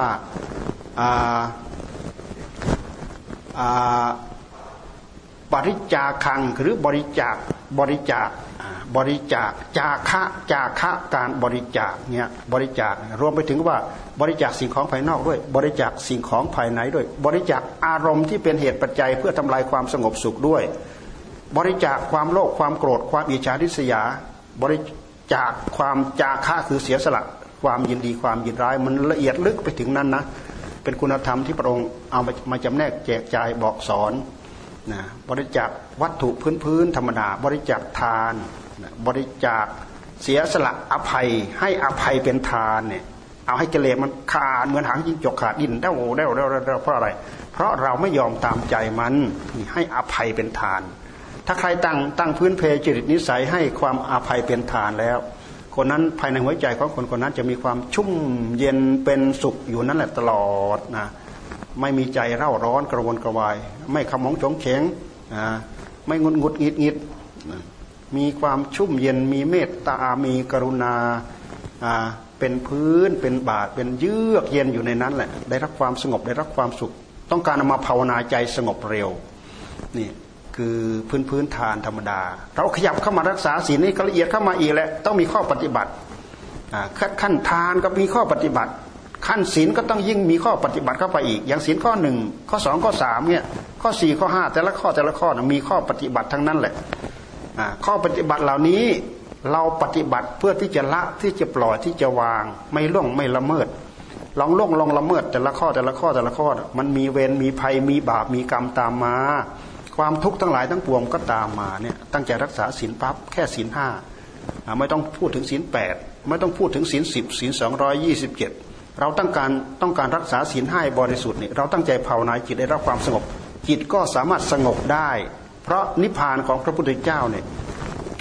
บริจาคังหรือบริจาคบริจาคบริจาคจาคะจาคะการบริจาคเนี่ยบริจาครวมไปถึงว่าบริจาคสิ่งของภายนอกด้วย บริจาคสิ่งของภายในด้วย บริจาคอารมณ์ที่เป็นเหตุปัจจัยเพื่อทำลายความสงบสุขด้วย บริจาคความโลภความโกรธความอิจฉาริษยา บริจาคความจาค่าคือเสียสละ ความยินดีความยินร้าย มันละเอียดลึกไปถึงนั้นนะเป็นคุณธรรมที่พระองค์เอามามาจำแนกแจกจ่ายบอกสอนนะบริจาควัตถุพื้นพื้นธรรมดา บริจาคทานนะบริจาคเสียสละอภัย ให้อภัยเป็นทานเนี่ยเอาให้กิเลสมันขาดเหมือนหางจิ้งจกขาดดินเด้าเด้าเด้าเด้าเพราะอะไร เพราะเราไม่ยอมตามใจมันให้อภัยเป็นทาน ถ้าใครตั้งตั้งพื้นเพจริตนิสัยให้ความอภัยเป็นทานแล้ว คนนั้นภายในหัวใจของคนคนนั้นจะมีความชุ่มเย็นเป็นสุขอยู่นั่นแหละตลอดนะไม่มีใจเร่าร้อนกระวนกระวาย ไม่ขมองจงเฉงนะไม่งุดงุดงิดงิดมีความชุ่มเย็นมีเมตตา มีกรุณาเป็นพื้นเป็นบาทเป็นเยือกเย็นอยู่ในนั้นแหละ ได้รับความสงบได้รับความสุข ต้องการามาภาวนาใจสงบเร็วนี่ คือพื้นพื้นทานธรรมดา เราขยับเข้ามารักษาศีลนี่ละเอียดเข้ามาอีกแหละต้องมีข้อปฏิบัติขั้นทานก็มีข้อปฏิบัติ ขั้นศีลก็ต้องยิ่งมีข้อปฏิบัติเข้าไปอีก อย่างศีลข้อหนึ่งข้อสองข้อสามเนี่ยข้อสี่ข้อห้าแต่ละข้อแต่ละข้อมีข้อปฏิบัติทั้งนั้นแหละข้อปฏิบัติเหล่านี้เราปฏิบัติเพื่อที่จะละที่จะปล่อยที่จะวาง ไม่ล่วงไม่ละเมิด ลองล่วงลองละเมิด แต่ละข้อแต่ละข้อแต่ละข้อ มันมีเวรมีภัยมีบาปมีกรรมตามมา ความทุกข์ทั้งหลายทั้งปวงก็ตามมาเนี่ยตั้งใจรักษาศีลปั๊บแค่ศีลห้าไม่ต้องพูดถึงศีลแปดไม่ต้องพูดถึงศีลสิบศีลสองร้อยยี่สิบเจ็ดเราต้องการต้องการรักษาศีลห้าบริสุทธิ์เนี่ยเราตั้งใจภาวนาจิตได้รับความสงบ จิตก็สามารถสงบได้ เพราะนิพพานของพระพุทธเจ้าเนี่ย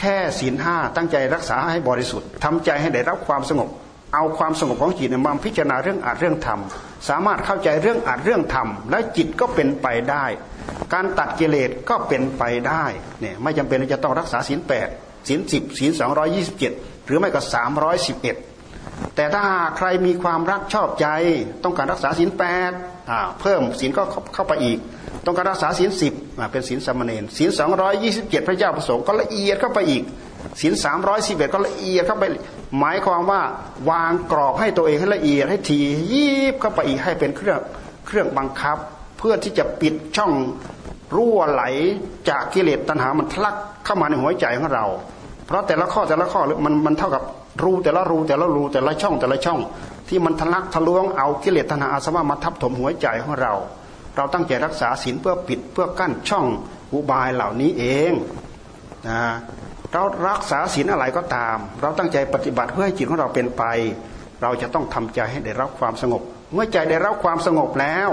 แค่ศีลห้าตั้งใจรักษาให้บริสุทธิ์ทำใจให้ได้รับความสงบ เอาความสงบของจิตมาพิจารณาเรื่องอาจเรื่องธรรม สามารถเข้าใจเรื่องอาจเรื่องธรรม และจิตก็เป็นไปได้ การตัดกิเลสก็เป็นไปได้เนี่ยไม่จำเป็นจะต้องรักษาศีลแปดศีลสิบศีลสองร้อยี่สิบเจ็ดหรือไม่ก็สามร้อยสิบเอ็ดแต่ถ้าใครมีความรักชอบใจ ต้องการรักษาศีลแปดเพิ่มศีลก็เข้าไปอีก ต้องการรักษาศีลสิบเป็นศีลสมณเณรศีลสองร้อยยี่สิบเจ็ดพระเจ้าประสงค์ก็ละเอียดเข้าไปอีกศีลสามร้อยสิบเอ็ดก็ละเอียดเข้าไป หมายความว่าวางกรอบให้ตัวเองให้ละเอียดให้ทียีบเข้าไปอีกให้เป็นเครื่องเครื่องบังคับ เพื่อที่จะปิดช่องรั่วไหลจากกิเลสตัณหามันทะลักเข้ามาในหัวใจของเรา เพราะแต่ละข้อแต่ละข้อมันมันเท่ากับรูแต่ละรูแต่ละรูแต่ละช่องแต่ละช่อง ที่มันทะลักทะลวงเอากิเลสตัณหาอาสวะมาทับถมหัวใจของเรา เราตั้งใจรักษาศีลเพื่อปิดเพื่อกั้นช่องอุบายเหล่านี้เองนะ เรารักษาศีลอะไรก็ตาม เราตั้งใจปฏิบัติเพื่อให้จิตของเราเป็นไป เราจะต้องทำใจให้ได้รับความสงบ เมื่อใจได้รับความสงบแล้ว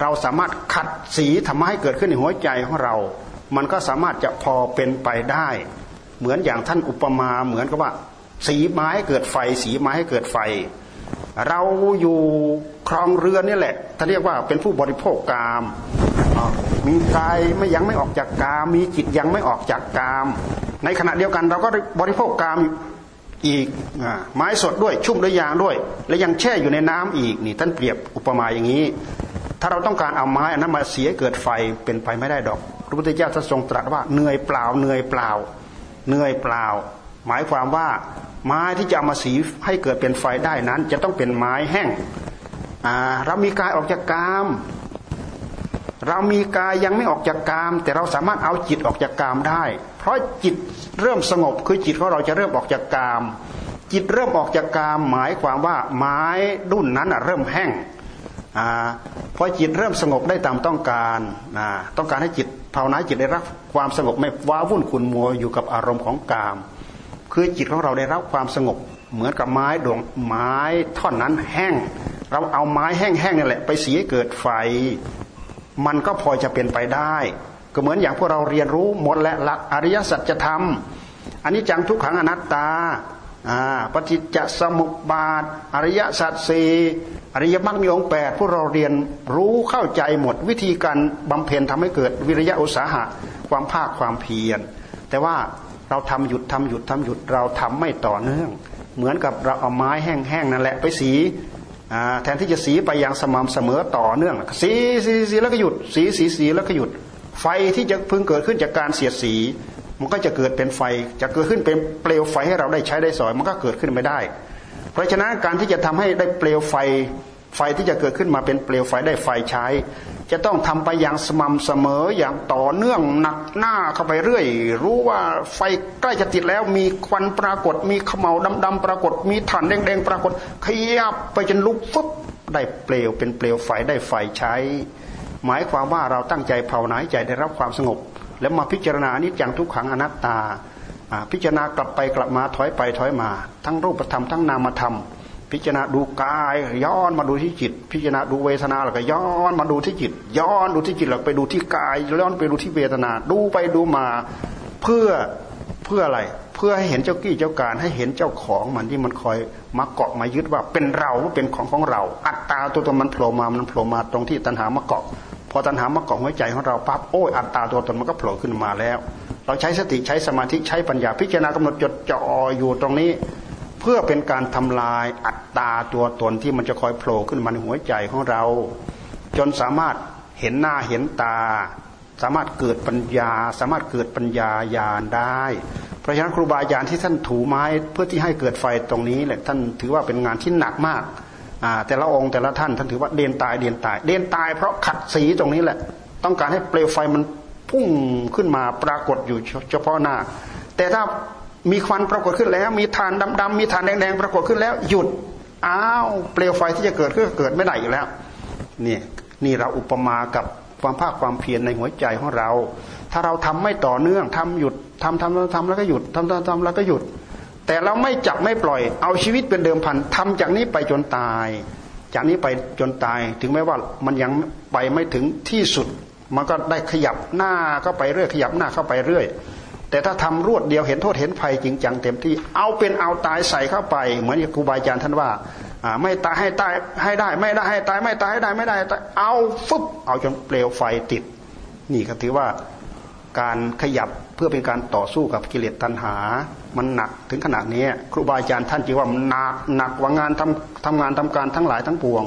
เราสามารถขัดสีทำให้เกิดขึ้นในหัวใจของเรา มันก็สามารถจะพอเป็นไปได้ เหมือนอย่างท่านอุปมาเหมือนกับว่า สีไม้เกิดไฟ สีไม้ให้เกิดไฟ เราอยู่ครองเรือนนี่แหละถ้าเรียกว่าเป็นผู้บริโภคกาม มีกายไม่ยังไม่ออกจากกาม มีจิตยังไม่ออกจากกาม ในขณะเดียวกันเราก็บริโภคกามอีกไม้สดด้วยชุ่มด้วยยางด้วย และยังแช่อยู่ในน้ำอีกนี่ท่านเปรียบอุปมาอย่างนี้ ถ้าเราต้องการเอาไม้อันนั้นมาเสียเกิดไฟเป็นไปไม่ได้ดอก พระพุทธเจ้าท่านทรงตรัสว่าเหนื่อยเปล่าเหนื่อยเปล่าเหนื่อยเปล่า หมายความว่าไม้ที่จะเอามาสีให้เกิดเป็นไฟได้นั้น จะต้องเป็นไม้แห้งเรามีกายออกจากกาม เรามีกายยังไม่ออกจากกาม แต่เราสามารถเอาจิตออกจากกามได้ เพราะจิตเริ่มสงบคือจิตของเราจะเริ่มออกจากกาม จิตเริ่มออกจากกาม หมายความว่าไม้ดุนนั้นเริ่มแห้งพอจิตเริ่มสงบได้ตามต้องการต้องการให้จิตภาวนาจิตได้รับความสงบไม่ว้าวุ่นขุนมัวอยู่กับอารมณ์ของกาม คือจิตของเราได้รับความสงบเหมือนกับไม้ดวงไม้ท่อนนั้นแห้ง เราเอาไม้แห้งๆนี่แหละ ไปเสีให้เกิดไฟ มันก็พอจะเป็นไปได้ ก็เหมือนอย่างพวกเราเรียนรู้หมดและหลักอริยสัจธรรมอันนี้จังทุกขังอนัตตาปฏิจจสมุปบาท อริยสัจสีอริยมรรคมีองค์แปดพวกเราเรียนรู้เข้าใจหมดวิธีการบำเพ็ญทำให้เกิดวิริยะอุตสาหะ ความภาคความเพียร แต่ว่าเราทำหยุดทำหยุดทำหยุดเราทำไม่ต่อเนื่อง เหมือนกับเราเอาไม้แห้งๆนั่นแหละไปสี แทนที่จะสีไปอย่างสม่ำเสมอต่อเนื่อง สีสีสีแล้วก็หยุด สีสีสีแล้วก็หยุด ไฟที่จะพึงเกิดขึ้นจากการเสียดสี มันก็จะเกิดเป็นไฟ จะเกิดขึ้นเป็นเปลวไฟให้เราได้ใช้ได้สอย มันก็เกิดขึ้นไม่ได้ เพราะฉะนั้นการที่จะทำให้ได้เปลวไฟ ไฟที่จะเกิดขึ้นมาเป็นเปลวไฟได้ไฟใช้ จะต้องทำไปอย่างสม่ำเสมออย่างต่อเนื่องหนักหน้าเข้าไปเรื่อย รู้ว่าไฟใกล้จะติดแล้วมีควันปรากฏ มีขมเหลาดำๆปรากฏ มีถ่านแดงๆปรากฏ ขยับไปจนลุกฟึบได้เปลวเป็นเปลวไฟได้ไฟใช้ หมายความว่าเราตั้งใจภาวนาใจได้รับความสงบ แล้วมาพิจารณานิจจังทุกขังอนัตตา พิจารณากลับไปกลับมาถอยไปถอยมา ทั้งรูปธรรมทั้งนามธรรม พิจารณาดูกาย ย้อนมาดูที่จิต พิจารณาดูเวทนาแล้วก็ย้อนมาดูที่จิต ย้อนดูที่จิตแล้วไปดูที่กายย้อนไปดูที่เวทนา ดูไปดูมาเพื่อเพื่ออะไร เพื่อให้เห็นเจ้ากี้เจ้าการให้เห็นเจ้าของมันที่มันคอยมาเกาะมายึดว่าเป็นเราเป็นของของเรา อัตตาตัวตนมันโผล่มามันโผล่มาตรงที่ตัณหามาเกาะ พอตัณหามาเกาะหัวใจของเราปั๊บโอ้ยอัตตาตัวตนมันก็โผล่ขึ้นมาแล้ว เราใช้สติใช้สมาธิใช้ปัญญาพิจารณากำหนดจดจ่ออยู่ตรงนี้ เพื่อเป็นการทำลายอัตตาตัวตนที่มันจะคอยโผล่ขึ้นมาในหัวใจของเรา จนสามารถเห็นหน้าเห็นตา สามารถเกิดปัญญา สามารถเกิดปัญญาญาณได้ เพราะฉะนั้นครูบาอาจารย์ที่ท่านถูไม้เพื่อที่ให้เกิดไฟตรงนี้แหละท่านถือว่าเป็นงานที่หนักมากแต่ละองค์แต่ละท่านท่านถือว่าเดียนตายเดียนตาย เดียนตายเพราะขัดสีตรงนี้แหละ ต้องการให้เปลวไฟมันพุ่งขึ้นมาปรากฏอยู่เฉพาะหน้า แต่ถ้า มีควันปรากฏขึ้นแล้ว มีฐานดำๆมีฐานแดงๆปรากฏขึ้นแล้ว หยุดอ้าวเปลวไฟที่จะเกิดขึ้นเกิดไม่ได้อีกแล้วนี่นี่เราอุปมากับความภาคความเพียรในหัวใจของเรา ถ้าเราทำไม่ต่อเนื่องทำหยุดทำทำทำแล้วก็หยุดทำทำทำแล้วก็หยุด แต่เราไม่จับไม่ปล่อย เอาชีวิตเป็นเดิมพันทำจากนี้ไปจนตาย จากนี้ไปจนตาย ถึงแม้ว่ามันยังไปไม่ถึงที่สุด มันก็ได้ขยับหน้าเข้าไปเรื่อยขยับหน้าเข้าไปเรื่อย แต่ถ้าทำรวดเดียวเห็นโทษเห็นภัยจริงจังเต็มที่เอาเป็นเอาตายใส่เข้าไป เหมือนครูบาอาจารย์ท่านว่าไม่ตายให้ตายให้ได้ ไม่ได้ให้ตายไม่ตายให้ได้ไม่ได้เอาฟึบเอาจนเปลวไฟติด นี่ก็ถือว่าการขยับเพื่อเป็นการต่อสู้กับกิเลสตัณหา มันหนักถึงขนาดนี้ ครูบาอาจารย์ท่านจึงว่าหนักหนักกว่างานทำทำงานทำการทั้งหลายทั้งปวง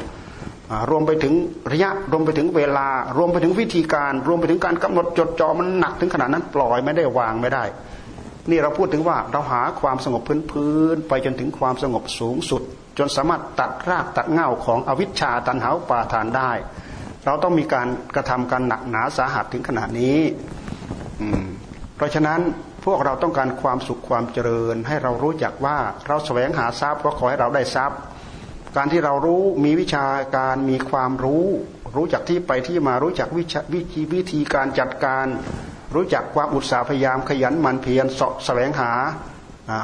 รวมไปถึงระยะรวมไปถึงเวลารวมไปถึงวิธีการ รวมไปถึงการกำหนดจดจ่อมันหนักถึงขนาดนั้นปล่อยไม่ได้วางไม่ได้ นี่เราพูดถึงว่าเราหาความสงบพื้นๆไปจนถึงความสงบสูงสุด จนสามารถตัดรากตัดเง่าของอวิชชาตันหาปาทานได้ เราต้องมีการกระทำการหนักหนาสาหัสถึงขนาดนี้เพราะฉะนั้นพวกเราต้องการความสุขความเจริญ ให้เรารู้จักว่าเราแสวงหาทรัพย์ก็ขอให้เราได้ทรัพย์ การที่เรารู้มีวิชาการมีความรู้ รู้จักที่ไปที่มารู้จักวิชาวิธีวิธีการจัดการ รู้จักความอุตสาห์พยายามขยันหมั่นเพียรสะแสวงหา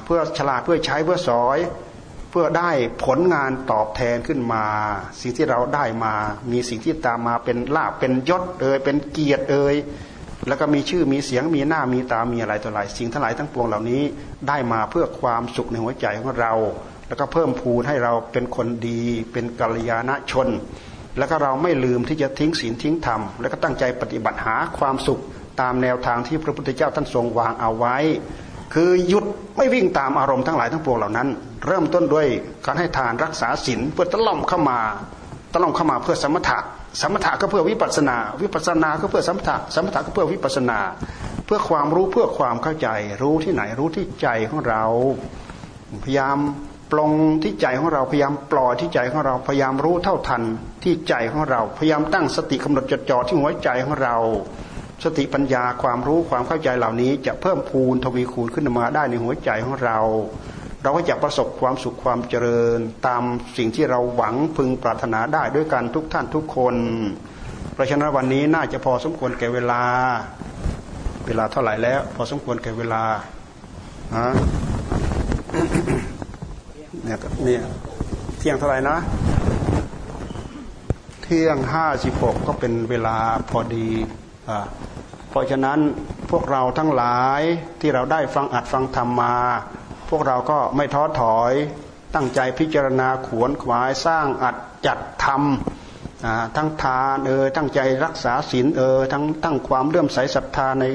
เพื่อฉลาดเพื่อใช้เพื่อสอย เพื่อได้ผลงานตอบแทนขึ้นมา สิ่งที่เราได้มา มีสิ่งที่ตามมาเป็นลาบเป็นยศเอ่ยเป็นเกียรติเอ่ยแล้วก็มีชื่อมีเสียงมีหน้ามีตามีอะไรต่ออะไรสิ่งทั้งหลายทั้งปวงเหล่านี้ได้มาเพื่อความสุขในหัวใจของเรา แล้วก็เพิ่มพูนให้เราเป็นคนดี เป็นกัลยาณชน แล้วก็เราไม่ลืมที่จะทิ้งศีลทิ้งธรรม แล้วก็ตั้งใจปฏิบัติหาความสุขตามแนวทางที่พระพุทธเจ้าท่านทรงวางเอาไว้ คือหยุดไม่วิ่งตามอารมณ์ทั้งหลายทั้งปวงเหล่านั้น เริ่มต้นด้วยการให้ทานรักษาศีลเพื่อตะล่อมเข้ามาตะล่อมเข้ามาเพื่อสมถะสมถะก็เพื่อวิปัสนา วิปัสนาก็เพื่อสมถะสมถะก็เพื่อวิปัสนา เพื่อความรู้เพื่อความเข้าใจ รู้ที่ไหนรู้ที่ใจของเรา พยายาม ลงที่ใจของเราพยายามปล่อยที่ใจของเราพยายามรู้เท่าทันที่ใจของเราพยายามตั้งสติกำหนดจดจ่อที่หัวใจของเรา สติปัญญาความรู้ความเข้าใจเหล่านี้ จะเพิ่มพูนทวีคูณขึ้นมาได้ในหัวใจของเรา เราก็จะประสบความสุขความเจริญ ตามสิ่งที่เราหวังพึงปรารถนาได้ด้วยกันทุกท่านทุกคน เพราะฉะนั้นวันนี้น่าจะพอสมควรแก่เวลา เวลาเท่าไหร่แล้ว พอสมควรแก่เวลาฮะ เนี่ยเนี่ยเที่ยงเท่าไหร่นะ เที่ยงห้าสิบหกก็เป็นเวลาพอดีอ่าเพราะฉะนั้นพวกเราทั้งหลายที่เราได้ฟังอัดฟังธรรมมา พวกเราก็ไม่ท้อถอยตั้งใจพิจารณาขวนขวายสร้างอัดจัดทำทั้งทานเออตั้งใจรักษาศีลเออทั้งตั้งความเลื่อมใสศรัทธาใน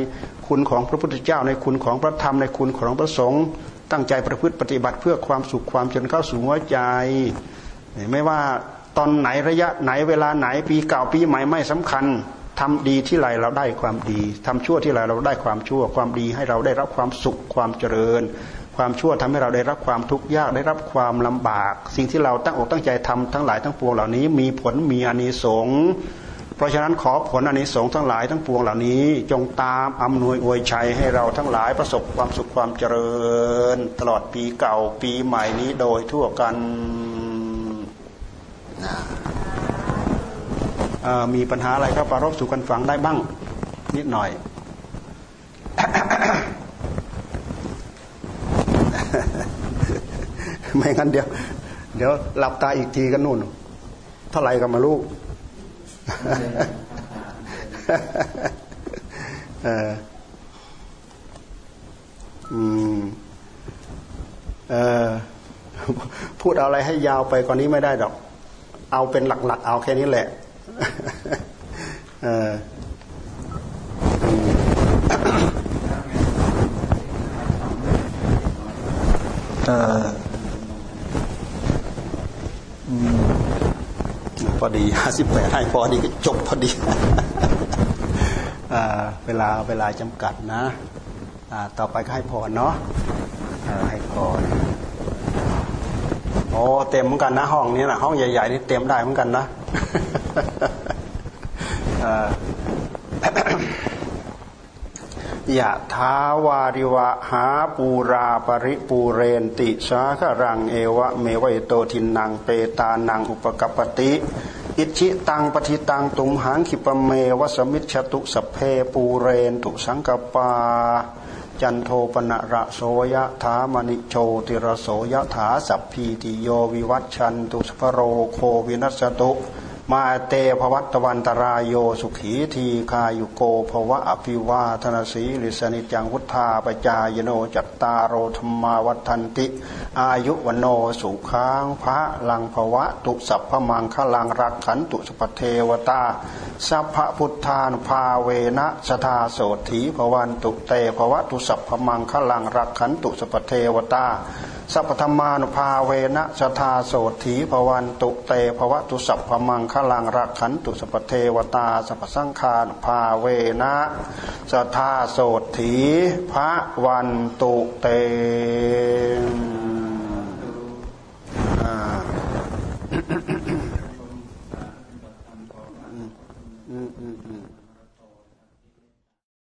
คุณของพระพุทธเจ้าในคุณของพระธรรมในคุณของพระสงฆ์ ตั้งใจประพฤติปฏิบัติเพื่อความสุขความจนเข้าสู่หัวใจ ไม่ว่าตอนไหนระยะไหนเวลาไหนปีเก่าปีใหม่ไม่สำคัญทำดีที่ไรเราได้ความดีทำชั่วที่ไรเราได้ความชั่ว ความดีให้เราได้รับความสุขความเจริญ ความชั่วทำให้เราได้รับความทุกข์ยากได้รับความลำบาก สิ่งที่เราตั้งอกตั้งใจทำทั้งหลายทั้งปวงเหล่านี้ มีผลมีอานิสงส์ เพราะฉะนั้นขอผลอันนี้สงทั้งหลายทั้งปวงเหล่านี้ จงตามอำนวยอวยชัยให้เราทั้งหลายประสบความสุขความเจริญ ตลอดปีเก่าปีใหม่นี้โดยทั่วกันนะมีปัญหาอะไรก็ปรารบสู่กันฟังได้บ้างนิดหน่อยไม่งั้นเดี๋ยว เดี๋ยวหลับตาอีกทีกันนู่นเท่าไหร่ก็มาลูก เอออืมเออพูดอะไรให้ยาวไปกว่านี้ไม่ได้ดอก เอาเป็นหลัก ๆ เอาแค่นี้แหละ เออเออ พอดีห้าสิบแปดให้พอดีก็จบพอดีเวลาเวลาจำกัดนะต่อไปก็ให้พอเนาะให้พอโอ้เต็มเหมือนกันนะห้องนี้นะห้องใหญ่ๆนี่เต็มได้เหมือนกันนะ ยะทาวาริวะหาปูราปริปูเรนติสาครังเอวะเมวัยโตทินนางเปตานังอุปกปติ อิชิตังปฏิตังตุมหังขิปเมวะสะมิชฌะตุ สัพเพปูเรนตุสังกัปปา จันโทปัณณะระโสยะถา มะณิโชติระโสยะถาสัพพีติโยวิวัชชันตุสัพพะโรโควินัสสะตุ มาเต ภะวัตวันตะราโยสุขีทีฆายุโก ภะวะ อะภิวาทะนะสีลิสสะ นิจจังวุฑฒาปะจายิโนจัตตาโรธัมมาวัฑฒันติ อายุ วัณโณ สุขัง พะลัง ภะวะตุสัพพะมังคะลังรักขันตุสัพพะเทวตา สัพพพุทธานภาเวนะสทาโสถีภวันตุเตภวะตุสัพพมังคลังรักขันตุสปเทวตา สัพพธรรมานุภาเวนะสทาโสถีภวันตุเตภวตุสัพพมังคลังรักขันตุสัพเทวตาสัพสังคานุภาเวนะสทาโสถีพระวันตุเต